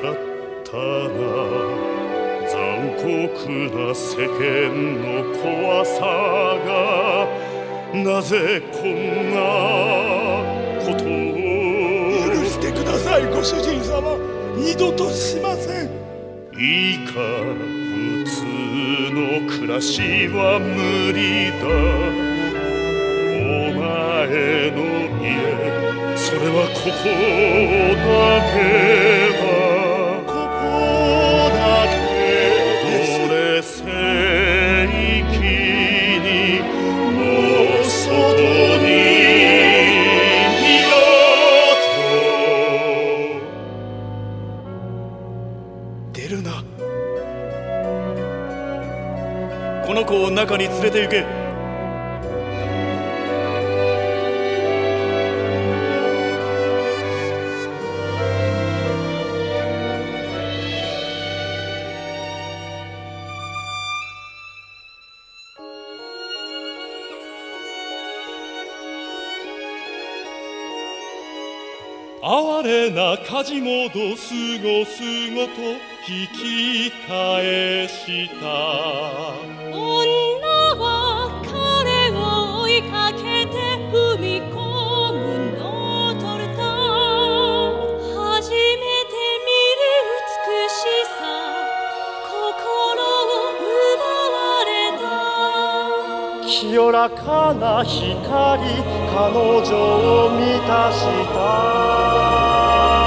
残酷な世間の怖さがなぜこんなことを許してくださいご主人様二度としませんいいか普通の暮らしは無理だお前の家それはここだけ。るな。この子を中に連れて行け。哀れな火事もどすごすごと引き返した。清らかな光彼女を満たした。